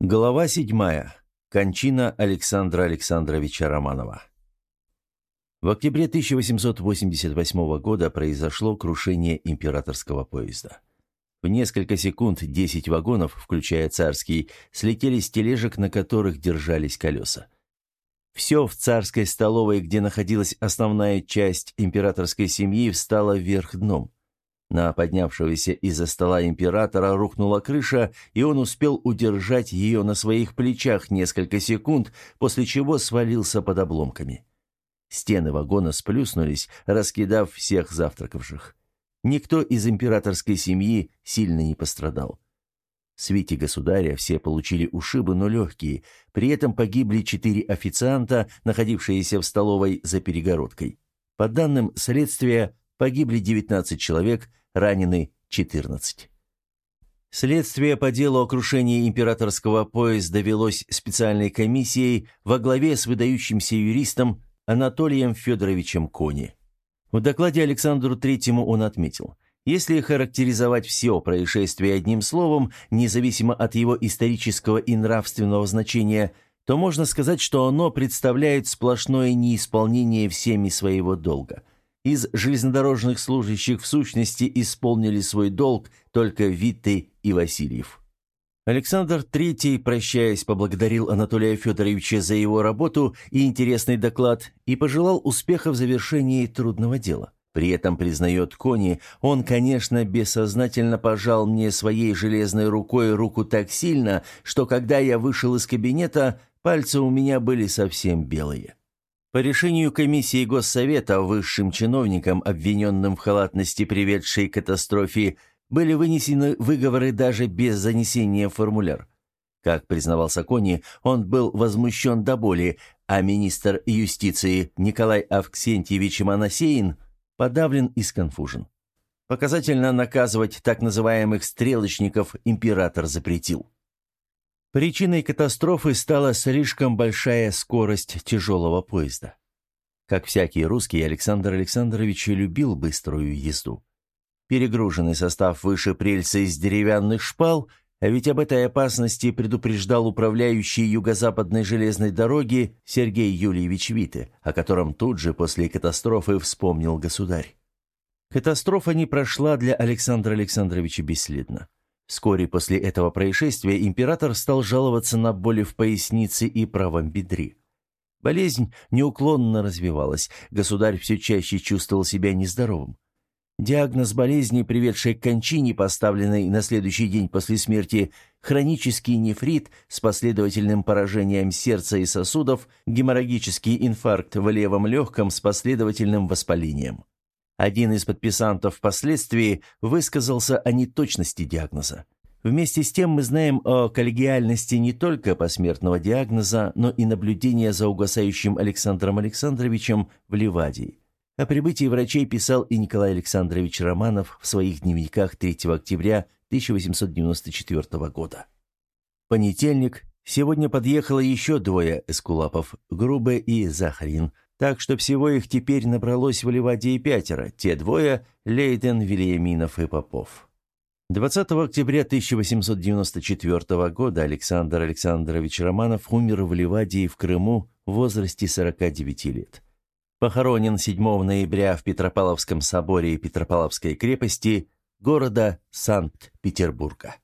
Глава седьмая. Кончина Александра Александровича Романова. В октябре 1888 года произошло крушение императорского поезда. В несколько секунд 10 вагонов, включая царский, слетели с тележек, на которых держались колеса. Все в царской столовой, где находилась основная часть императорской семьи, встало вверх дном. На поднявшегося из-за стола императора рухнула крыша, и он успел удержать ее на своих плечах несколько секунд, после чего свалился под обломками. Стены вагона сплюснулись, раскидав всех завтракавших. Никто из императорской семьи сильно не пострадал. Свите государя все получили ушибы, но легкие. При этом погибли четыре официанта, находившиеся в столовой за перегородкой. По данным следствия, погибли 19 человек, ранены 14. Следствие по делу о крушении императорского поезда велось специальной комиссией во главе с выдающимся юристом Анатолием Федоровичем Кони. В докладе Александру Третьему он отметил, если характеризовать все происшествие одним словом, независимо от его исторического и нравственного значения, то можно сказать, что оно представляет сплошное неисполнение всеми своего долга – из железнодорожных служащих в сущности исполнили свой долг только Витте и Васильев. Александр III, прощаясь, поблагодарил Анатолия Федоровича за его работу и интересный доклад и пожелал успеха в завершении трудного дела. При этом, признает Кони, он, конечно, бессознательно пожал мне своей железной рукой руку так сильно, что когда я вышел из кабинета, пальцы у меня были совсем белые. По решению комиссии Госсовета высшим чиновникам, обвиненным в халатности, приведшей к катастрофе, были вынесены выговоры даже без занесения в формуляр. Как признавался Кони, он был возмущен до боли, а министр юстиции Николай Авксентьевич Моносеин подавлен и сконфужен. Показательно наказывать так называемых «стрелочников» император запретил. Причиной катастрофы стала слишком большая скорость тяжелого поезда. Как всякий русский, Александр Александрович любил быструю езду. Перегруженный состав выше прельца из деревянных шпал, а ведь об этой опасности предупреждал управляющий юго-западной железной дороги Сергей Юльевич Вите, о котором тут же после катастрофы вспомнил государь. Катастрофа не прошла для Александра Александровича бесследно. Вскоре после этого происшествия император стал жаловаться на боли в пояснице и правом бедре. Болезнь неуклонно развивалась, государь все чаще чувствовал себя нездоровым. Диагноз болезни, приведшей к кончине, поставленной на следующий день после смерти, хронический нефрит с последовательным поражением сердца и сосудов, геморрагический инфаркт в левом легком с последовательным воспалением. Один из подписантов впоследствии высказался о неточности диагноза. Вместе с тем мы знаем о коллегиальности не только посмертного диагноза, но и наблюдения за угасающим Александром Александровичем в Ливадии. О прибытии врачей писал и Николай Александрович Романов в своих дневниках 3 октября 1894 года. Понедельник. Сегодня подъехало еще двое эскулапов – Грубе и Захарин, так что всего их теперь набралось в Ливадии пятеро, те двое – Лейден, Вильяминов и Попов. 20 октября 1894 года Александр Александрович Романов умер в Ливадии в Крыму в возрасте 49 лет. Похоронен 7 ноября в Петропавловском соборе Петропавловской крепости города Санкт-Петербурга.